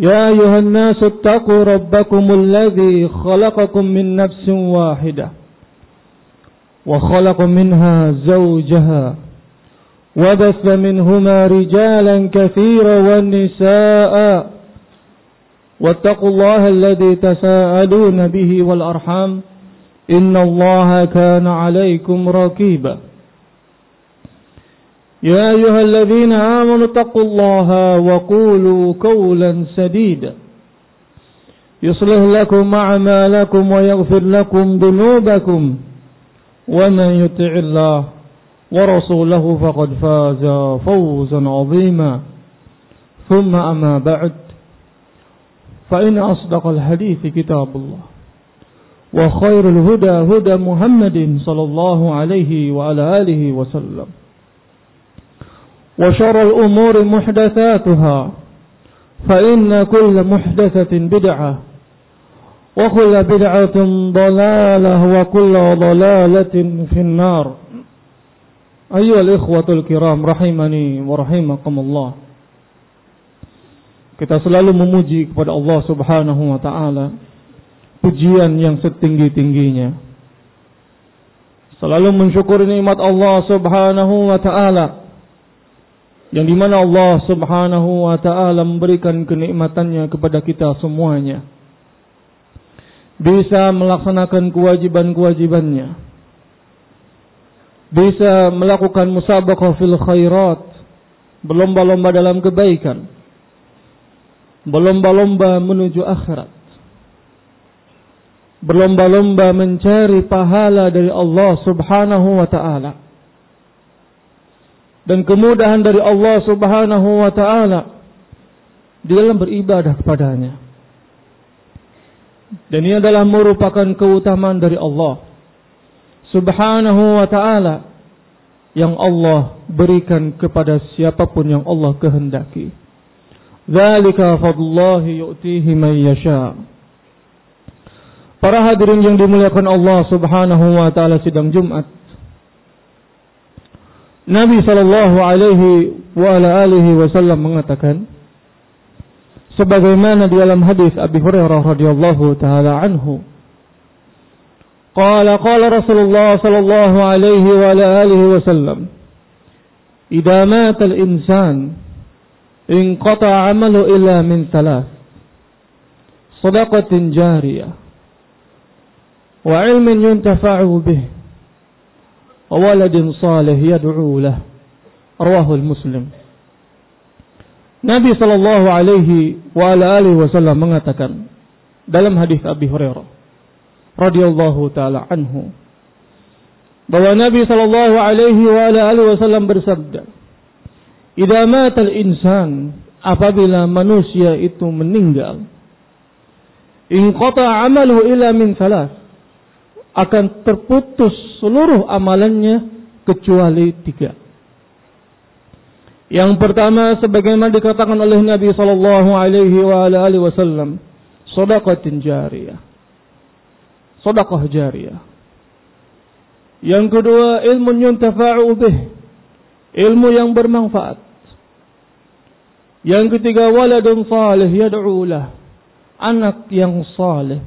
يا أيها الناس اتقوا ربكم الذي خلقكم من نفس واحدة وخلق منها زوجها وبث منهما رجالا كثيرا والنساء واتقوا الله الذي تساءلون به والأرحام إن الله كان عليكم رقيبا يا أيها الذين آمنوا اتقوا الله وقولوا قولا سديدا. يصلح لكم أعمالكم ويغفر لكم ذنوبكم. ومن يطع الله ورسوله فقد فاز فوزا عظيما. ثم أما بعد فإن أصدق الحديث كتاب الله وخير الهدى هدى محمد صلى الله عليه وعلى آله وسلم. وشر الأمور محدثاتها فإن كل محدثة بدعة وكل بدعة ضلالة وكل ضلالة في النار أيها الإخوة الكرام رحمني ورحمكم الله Kita selalu memuji kepada Allah subhanahu wa ta'ala Pujian yang setinggi-tingginya Selalu mensyukuri nikmat Allah subhanahu wa ta'ala yang di mana Allah subhanahu wa ta'ala memberikan kenikmatannya kepada kita semuanya. Bisa melaksanakan kewajiban-kewajibannya. Bisa melakukan musabaqah fil khairat. Berlomba-lomba dalam kebaikan. Berlomba-lomba menuju akhirat. Berlomba-lomba mencari pahala dari Allah subhanahu wa ta'ala dan kemudahan dari Allah Subhanahu wa taala di dalam beribadah kepadanya. Dan ini adalah merupakan keutamaan dari Allah Subhanahu wa taala yang Allah berikan kepada siapa pun yang Allah kehendaki. Dzalika fadlullahi yu'tihi man yasha. Para hadirin yang dimuliakan Allah Subhanahu wa taala sidang Jumat Nabi Shallallahu Alaihi wa ala alihi Wasallam mengatakan, sebagaimana di dalam hadis Abi Hurairah radhiyallahu taala anhu, qala qala Rasulullah sallallahu alaihi wa ala alihi wasallam, "Idza mata al-insan inqata 'amalu illa min thalath, sadaqatin jariyah wa 'ilmin yuntafa'u bih." وولد صالح يدعو له رواه المسلم Nabi Shallallahu Alaihi wa alihi Wasallam mengatakan dalam hadis Abi Hurairah radhiyallahu taala anhu bahwa Nabi Shallallahu Alaihi wa alihi Wasallam bersabda, "Idza matal insan apabila manusia itu meninggal, in qata amalu ila min salas Akan terputus seluruh amalannya kecuali tiga. Yang pertama sebagaimana dikatakan oleh Nabi sallallahu alaihi wasallam, sedekah jariyah. Sedekah jariyah. Yang kedua ilmu yuntafa'u bih. Ilmu yang bermanfaat. Yang ketiga waladun salih yad'u lah. Anak yang saleh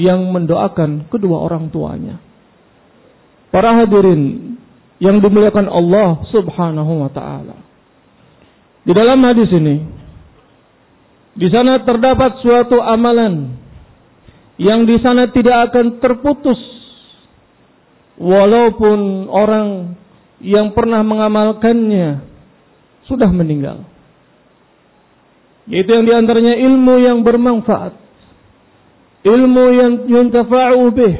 yang mendoakan kedua orang tuanya. Para hadirin yang dimuliakan Allah Subhanahu wa taala. Di dalam hadis ini di sana terdapat suatu amalan yang di sana tidak akan terputus walaupun orang yang pernah mengamalkannya sudah meninggal. Itu yang di antaranya ilmu yang bermanfaat. Ilmu yang yuntafa'u bih.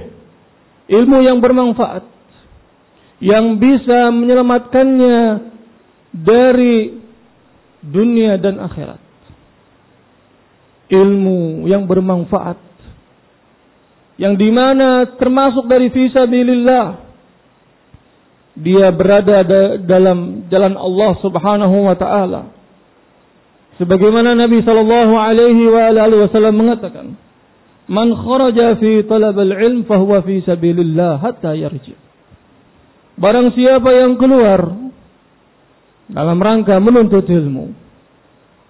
Ilmu yang bermanfaat. Yang bisa menyelamatkannya dari dunia dan akhirat. Ilmu yang bermanfaat. Yang di mana termasuk dari fisabilillah dia berada dalam jalan Allah Subhanahu wa taala. Sebagaimana Nabi sallallahu alaihi wasallam mengatakan, "Man kharaja fi talab al-ilm fahuwa fi sabilillah hatta yarji." Barang siapa yang keluar dalam rangka menuntut ilmu,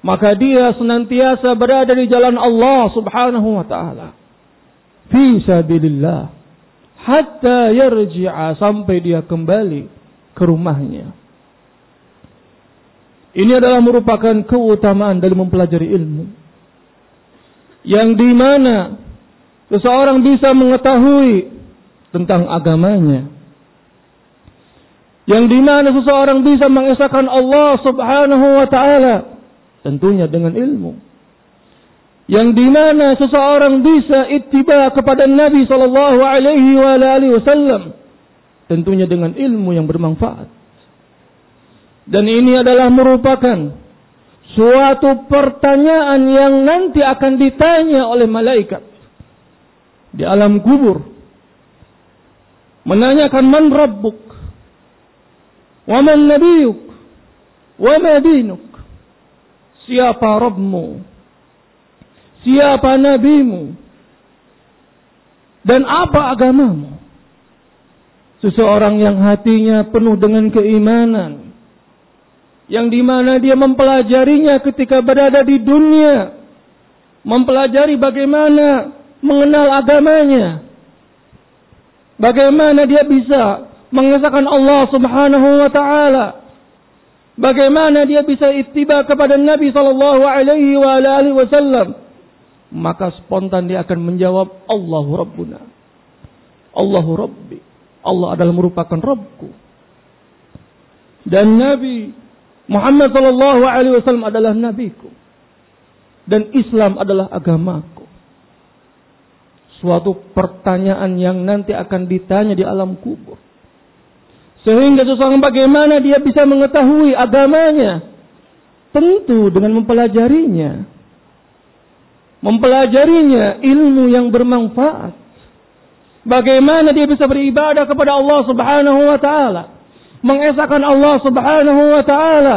maka dia senantiasa berada di jalan Allah Subhanahu wa taala. Fi sabilillah hatta yarji'a sampai dia kembali ke rumahnya. Ini adalah merupakan keutamaan dalam mempelajari ilmu. Yang di mana seseorang bisa mengetahui tentang agamanya. Yang di mana seseorang bisa mengesahkan Allah Subhanahu wa taala tentunya dengan ilmu. Yang di mana seseorang bisa ittiba kepada Nabi Shallallahu Alaihi Wasallam tentunya dengan ilmu yang bermanfaat. Dan ini adalah merupakan suatu pertanyaan yang nanti akan ditanya oleh malaikat di alam kubur menanyakan man rabbuk wa man nabiyuk wa ma dinuk siapa Rabbmu Siapa nabimu? Dan apa agamamu? Seseorang yang hatinya penuh dengan keimanan. Yang di mana dia mempelajarinya ketika berada di dunia. Mempelajari bagaimana mengenal agamanya. Bagaimana dia bisa mengesahkan Allah subhanahu wa ta'ala. Bagaimana dia bisa ittiba kepada Nabi sallallahu alaihi wasallam maka spontan dia akan menjawab Allahu Rabbuna. Allahu Rabbi. Allah adalah merupakan Rabbku. Dan Nabi Muhammad sallallahu alaihi wasallam adalah nabiku. Dan Islam adalah agamaku. Suatu pertanyaan yang nanti akan ditanya di alam kubur. Sehingga seseorang bagaimana dia bisa mengetahui agamanya? Tentu dengan mempelajarinya mempelajarinya ilmu yang bermanfaat. Bagaimana dia bisa beribadah kepada Allah Subhanahu wa taala, mengesahkan Allah Subhanahu wa taala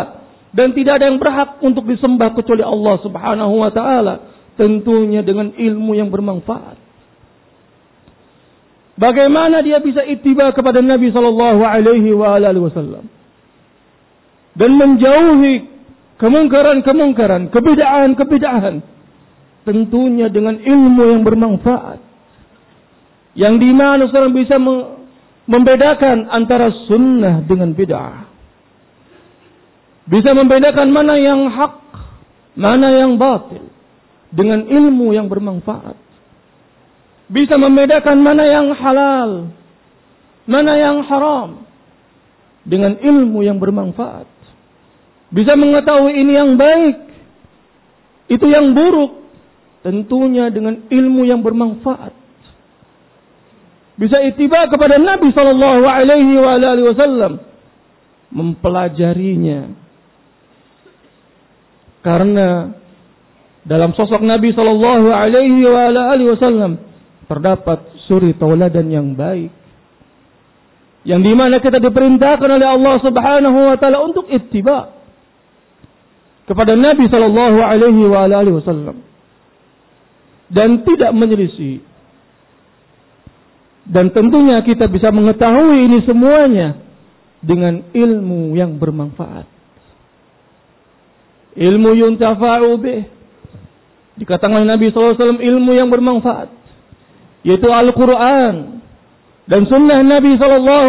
dan tidak ada yang berhak untuk disembah kecuali Allah Subhanahu wa taala, tentunya dengan ilmu yang bermanfaat. Bagaimana dia bisa ittiba kepada Nabi sallallahu alaihi wasallam dan menjauhi kemungkaran-kemungkaran, kebidaan-kebidaan tentunya dengan ilmu yang bermanfaat. Yang di mana seorang bisa membedakan antara sunnah dengan bid'ah. Bisa membedakan mana yang hak, mana yang batil dengan ilmu yang bermanfaat. Bisa membedakan mana yang halal, mana yang haram dengan ilmu yang bermanfaat. Bisa mengetahui ini yang baik, itu yang buruk, Tentunya dengan ilmu yang bermanfaat. Bisa itiba kepada Nabi Sallallahu Alaihi Wasallam mempelajarinya. Karena dalam sosok Nabi Sallallahu Alaihi Wasallam terdapat suri tauladan yang baik. Yang di mana kita diperintahkan oleh Allah Subhanahu Wa Taala untuk ittiba kepada Nabi Sallallahu Alaihi Wasallam dan tidak menyelisih. Dan tentunya kita bisa mengetahui ini semuanya dengan ilmu yang bermanfaat. Ilmu yuntafa'u bih. Dikatakan Nabi SAW ilmu yang bermanfaat. Yaitu Al-Quran. Dan sunnah Nabi SAW.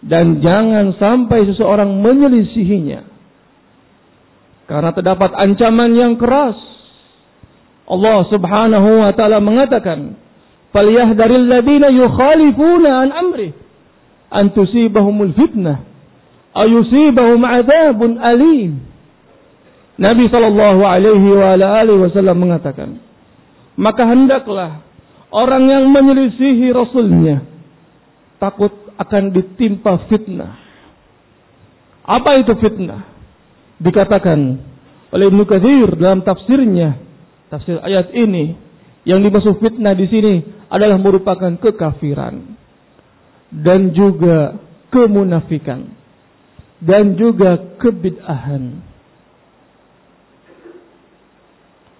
Dan jangan sampai seseorang menyelisihinya. Karena terdapat ancaman yang keras. Allah Subhanahu wa taala mengatakan, falyahdharil ladzina yukhalifuna an amri an tusibahumul fitnah aw yusibahum adzabun alim. Nabi sallallahu alaihi wasallam mengatakan, maka hendaklah orang yang menyelisihi rasulnya takut akan ditimpa fitnah. Apa itu fitnah? Dikatakan oleh Ibnu Katsir dalam tafsirnya, tafsir ayat ini, yang dimaksud fitnah di sini adalah merupakan kekafiran dan juga kemunafikan dan juga kebid'ahan.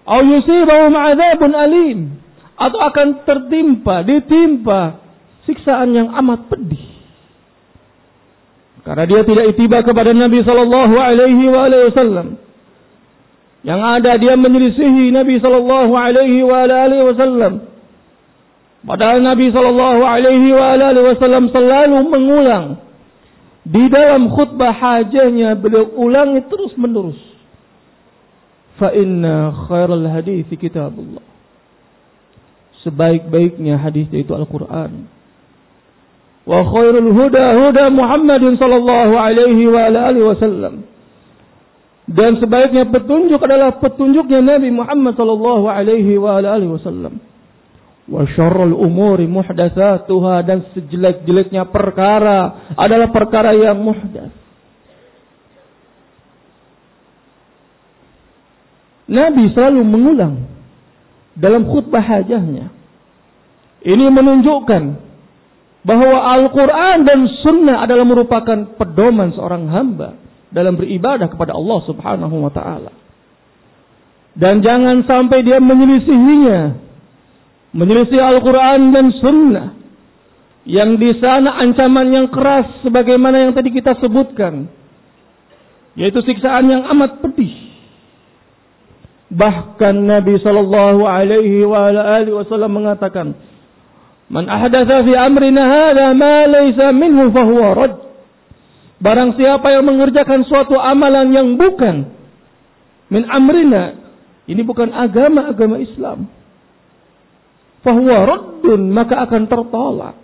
Au yusibahum adzabun alim atau akan tertimpa, ditimpa siksaan yang amat pedih. Karena dia tidak itiba kepada Nabi Shallallahu Alaihi Wasallam. Yang ada dia menyelisihi Nabi Shallallahu Alaihi Wasallam. Padahal Nabi Shallallahu Alaihi Wasallam selalu mengulang di dalam khutbah hajahnya beliau ulangi terus menerus. Fa inna khairal hadis kitabullah. Sebaik-baiknya hadis itu Al-Quran wa khairul huda huda Muhammadin sallallahu alaihi wa alihi wasallam. Dan sebaiknya petunjuk adalah petunjuknya Nabi Muhammad sallallahu alaihi wa alihi wasallam. Wa syarrul umuri muhdatsatuha dan sejelek-jeleknya perkara adalah perkara yang muhdas. Nabi selalu mengulang dalam khutbah hajahnya. Ini menunjukkan bahwa Al-Quran dan Sunnah adalah merupakan pedoman seorang hamba dalam beribadah kepada Allah Subhanahu wa Ta'ala. Dan jangan sampai dia menyelisihinya, menyelisih Al-Quran dan Sunnah, yang di sana ancaman yang keras, sebagaimana yang tadi kita sebutkan, yaitu siksaan yang amat pedih. Bahkan Nabi Shallallahu Alaihi Wasallam mengatakan, Man ahdatha fi amrina hadha ma laysa minhu fahuwa rad. Barang siapa yang mengerjakan suatu amalan yang bukan min amrina, ini bukan agama-agama Islam. Fahuwa raddun, maka akan tertolak.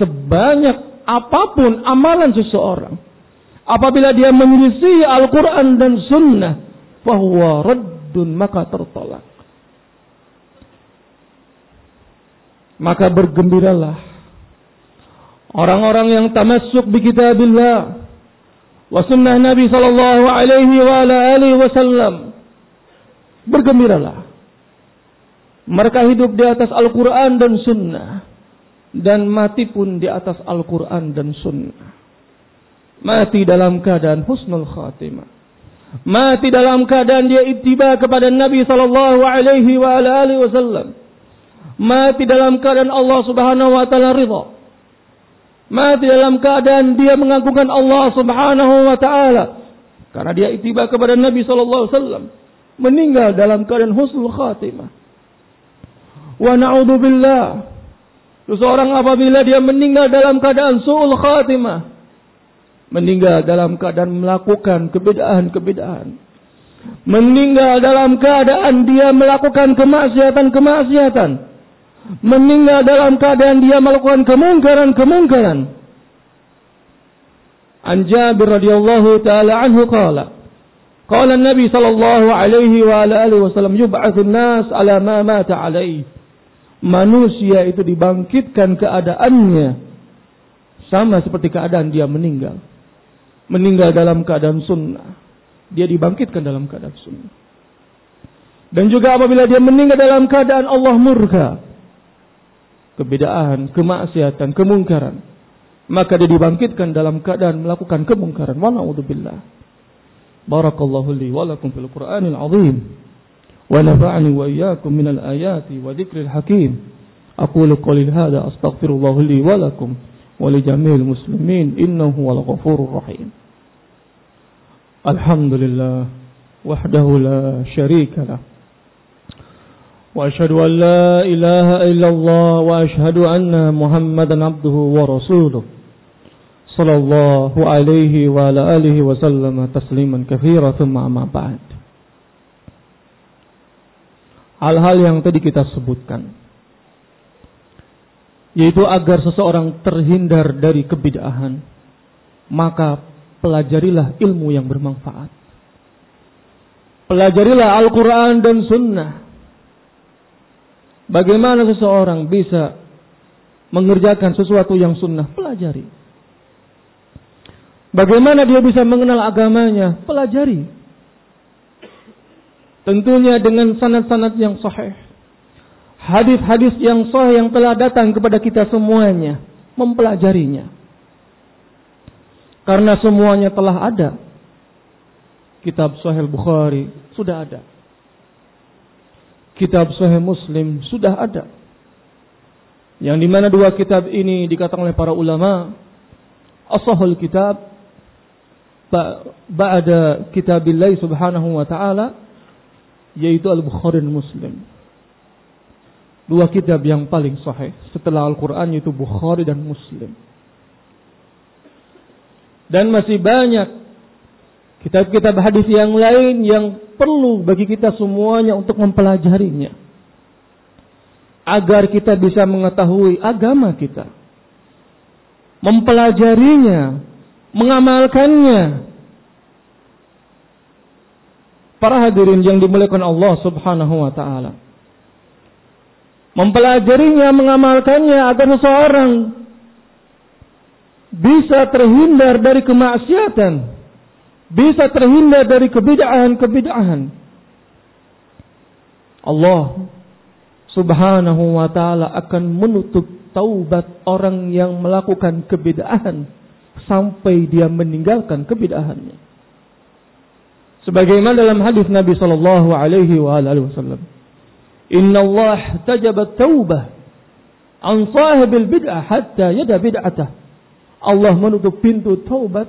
Sebanyak apa pun amalan seseorang. Apabila dia menyelisih Al-Quran dan Sunnah, fahuwa raddun, maka tertolak. maka bergembiralah. Orang-orang yang tamasuk bi kitabillah wa sunnah Nabi sallallahu alaihi wa ala alihi wasallam bergembiralah. Mereka hidup di atas Al-Qur'an dan sunnah dan mati pun di atas Al-Qur'an dan sunnah. Mati dalam keadaan husnul khatimah mati dalam keadaan dia ittiba kepada Nabi sallallahu alaihi wa alihi wasallam mati dalam keadaan Allah Subhanahu wa taala ridha. Mati dalam keadaan dia mengagungkan Allah Subhanahu wa taala karena dia itiba kepada Nabi sallallahu alaihi wasallam. Meninggal dalam keadaan husnul khatimah. Wa na'udzubillah. Seseorang apabila dia meninggal dalam keadaan su'ul khatimah. Meninggal dalam keadaan melakukan kebedaan-kebedaan. Meninggal dalam keadaan dia melakukan kemaksiatan-kemaksiatan meninggal dalam keadaan dia melakukan kemungkaran-kemungkaran. An Jabir radhiyallahu taala anhu qala Qala Nabi sallallahu alaihi wa alihi wasallam yub'atsun nas ala ma mata alaihi. Manusia itu dibangkitkan keadaannya sama seperti keadaan dia meninggal. Meninggal dalam keadaan sunnah. Dia dibangkitkan dalam keadaan sunnah. Dan juga apabila dia meninggal dalam keadaan Allah murka kebedaan, kemaksiatan, kemungkaran, maka dia dibangkitkan dalam keadaan melakukan kemungkaran. Wa na'udzubillah. Barakallahu li wa lakum fil Qur'anil azim. Wa nafa'ani wa iyyakum minal ayati wa dzikril hakim. Aqulu qawli hadha astaghfirullah li wa lakum wa li jami'il muslimin innahu wal ghafurur rahim. Alhamdulillah wahdahu la syarika lahu وأشهد أن لا إله إلا الله وأشهد أن محمدا عبده ورسوله صلى الله عليه وعلى آله وسلم تسليما كثيرا ثم أما بعد hal-hal yang tadi kita sebutkan yaitu agar seseorang terhindar dari kebid'ahan, maka pelajarilah ilmu yang bermanfaat. Pelajarilah Al-Quran dan Sunnah. Bagaimana seseorang bisa mengerjakan sesuatu yang sunnah? Pelajari. Bagaimana dia bisa mengenal agamanya? Pelajari. Tentunya dengan sanad-sanad yang sahih. Hadis-hadis yang sahih yang telah datang kepada kita semuanya. Mempelajarinya. Karena semuanya telah ada. Kitab Sahih Bukhari sudah ada. Kitab Sahih Muslim sudah ada. Yang di mana dua kitab ini dikatakan oleh para ulama asahul kitab ba'da kitabillah subhanahu wa ta'ala yaitu Al-Bukhari dan Muslim. Dua kitab yang paling sahih setelah Al-Quran yaitu Bukhari dan Muslim. Dan masih banyak kitab-kitab hadis yang lain yang perlu bagi kita semuanya untuk mempelajarinya. Agar kita bisa mengetahui agama kita. Mempelajarinya, mengamalkannya. Para hadirin yang dimuliakan Allah Subhanahu wa taala. Mempelajarinya, mengamalkannya agar seseorang bisa terhindar dari kemaksiatan, bisa terhindar dari kebid'ahan-kebid'ahan. Allah Subhanahu wa taala akan menutup taubat orang yang melakukan kebid'ahan sampai dia meninggalkan kebid'ahannya. Sebagaimana dalam hadis Nabi sallallahu alaihi wasallam, "Inna Allah tajaba taubah an sahibil bid'ah hatta yada bid'atah." Allah menutup pintu taubat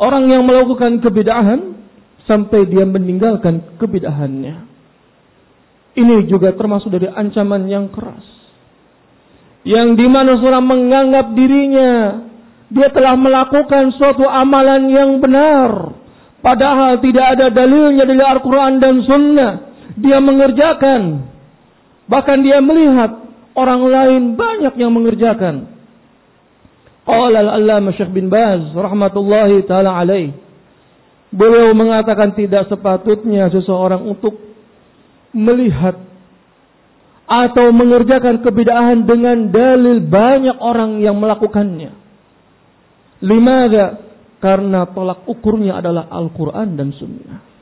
orang yang melakukan kebid'ahan sampai dia meninggalkan kebid'ahannya. Ini juga termasuk dari ancaman yang keras. Yang di mana seorang menganggap dirinya dia telah melakukan suatu amalan yang benar. Padahal tidak ada dalilnya dari Al-Quran dan Sunnah. Dia mengerjakan. Bahkan dia melihat orang lain banyak yang mengerjakan. Qala al-allama Syekh bin Baz rahmatullahi taala alaih. Beliau mengatakan tidak sepatutnya seseorang untuk melihat atau mengerjakan kebidaan dengan dalil banyak orang yang melakukannya. Limada? Karena tolak ukurnya adalah Al-Quran dan Sunnah.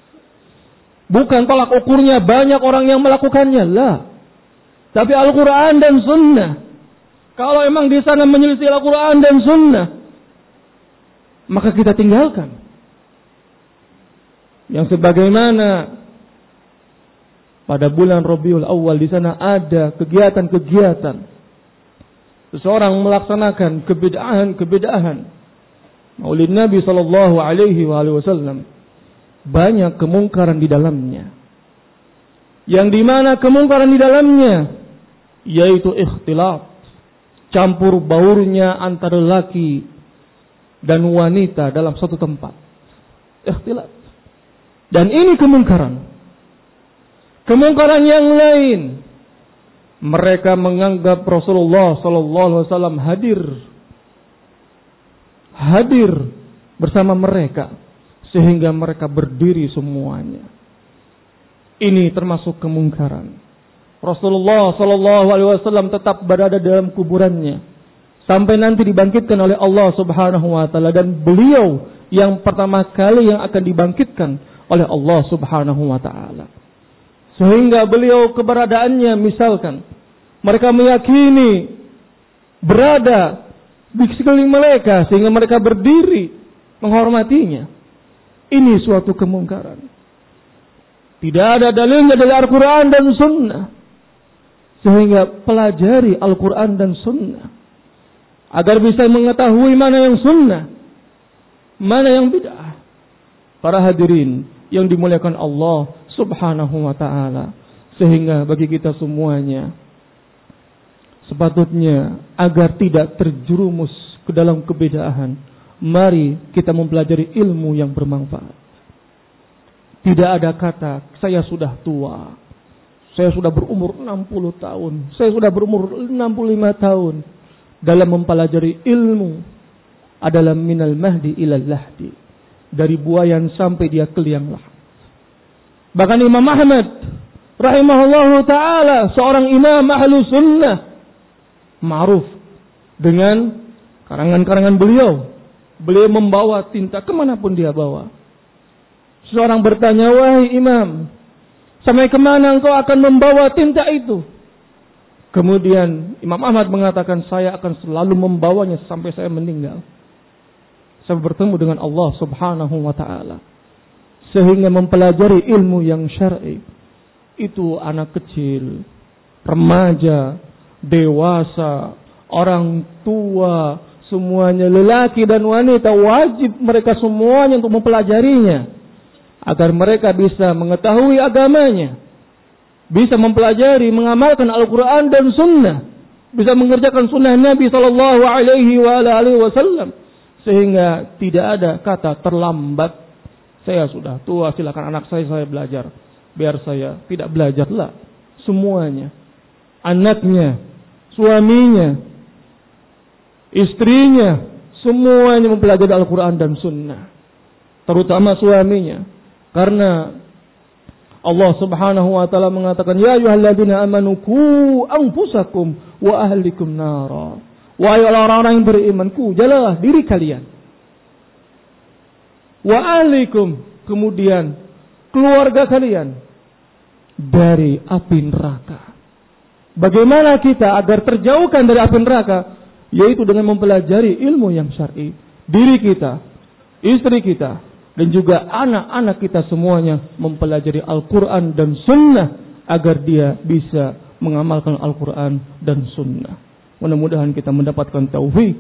Bukan tolak ukurnya banyak orang yang melakukannya, lah. Tapi Al-Quran dan Sunnah. Kalau emang di sana menyelisih Al-Quran dan Sunnah, maka kita tinggalkan. Yang sebagaimana pada bulan Rabiul Awal di sana ada kegiatan-kegiatan seseorang melaksanakan kebedahan-kebedahan Maulid Nabi Shallallahu Alaihi Wasallam banyak kemungkaran di dalamnya. Yang di mana kemungkaran di dalamnya yaitu ikhtilaf campur baurnya antara laki dan wanita dalam satu tempat. Ikhtilat. Dan ini kemungkaran. Kemungkaran yang lain. Mereka menganggap Rasulullah Sallallahu Alaihi Wasallam hadir, hadir bersama mereka sehingga mereka berdiri semuanya. Ini termasuk kemungkaran. Rasulullah Shallallahu Alaihi Wasallam tetap berada dalam kuburannya sampai nanti dibangkitkan oleh Allah Subhanahu Wa Taala dan beliau yang pertama kali yang akan dibangkitkan oleh Allah Subhanahu Wa Taala. Sehingga beliau keberadaannya misalkan mereka meyakini berada di sekeliling mereka sehingga mereka berdiri menghormatinya. Ini suatu kemungkaran. Tidak ada dalilnya dari Al-Quran dan Sunnah. Sehingga pelajari Al-Quran dan Sunnah. Agar bisa mengetahui mana yang Sunnah. Mana yang bid'ah. Para hadirin yang dimuliakan Allah subhanahu wa ta'ala. Sehingga bagi kita semuanya. Sepatutnya agar tidak terjerumus ke dalam kebedaan. Mari kita mempelajari ilmu yang bermanfaat. Tidak ada kata saya sudah tua saya sudah berumur 60 tahun. Saya sudah berumur 65 tahun. dalam mempelajari ilmu adalah minal mahdi ilal lahdi. Dari buayan sampai dia ke liang lahat. Bahkan Imam Ahmad rahimahullahu taala seorang imam ahlu sunnah ma'ruf dengan karangan-karangan beliau. Beliau membawa tinta ke mana pun dia bawa. Seorang bertanya, wahai imam, sampai ke mana engkau akan membawa tinta itu? Kemudian Imam Ahmad mengatakan, saya akan selalu membawanya sampai saya meninggal. Saya bertemu dengan Allah subhanahu wa ta'ala. Sehingga mempelajari ilmu yang syar'i. Itu anak kecil, remaja, dewasa, orang tua, semuanya lelaki dan wanita wajib mereka semuanya untuk mempelajarinya. Agar mereka bisa mengetahui agamanya. Bisa mempelajari mengamalkan Al-Quran dan Sunnah. Bisa mengerjakan Sunnah Nabi Shallallahu Alaihi Wasallam. Sehingga tidak ada kata terlambat. Saya sudah tua silakan anak saya saya belajar. Biar saya tidak belajarlah semuanya. Anaknya suaminya istrinya, semuanya mempelajari Al-Quran dan Sunnah. Terutama suaminya. Karena Allah subhanahu wa ta'ala mengatakan, Ya ayuhalladzina amanu ku anfusakum wa ahlikum nara. Wahai orang-orang yang beriman, ku jalanlah diri kalian. Wa ahlikum, kemudian keluarga kalian dari api neraka. Bagaimana kita agar terjauhkan dari api neraka? Yaitu dengan mempelajari ilmu yang syar'i. Diri kita, istri kita, dan juga anak-anak kita semuanya mempelajari Al-Quran dan Sunnah agar dia bisa mengamalkan Al-Quran dan Sunnah. Mudah-mudahan kita mendapatkan taufik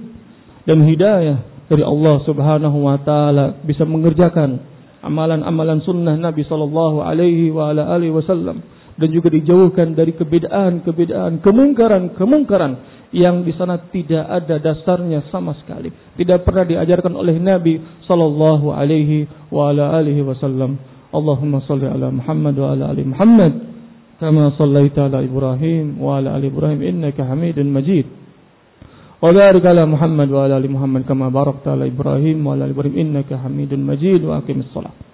dan hidayah dari Allah Subhanahu wa taala bisa mengerjakan amalan-amalan sunnah Nabi sallallahu alaihi wa ala alihi wasallam dan juga dijauhkan dari kebedaan-kebedaan, kemungkaran-kemungkaran yang di sana tidak ada dasarnya sama sekali. Tidak pernah diajarkan oleh Nabi sallallahu alaihi wa ala alihi wasallam. Allahumma salli ala Muhammad wa ala ali Muhammad kama sallaita ala Ibrahim wa ala ali Ibrahim innaka Hamidun Majid. Wa barik ala Muhammad wa ala ali Muhammad kama barakta ala Ibrahim wa ala ali Ibrahim innaka Hamidun Majid wa aqimis salat.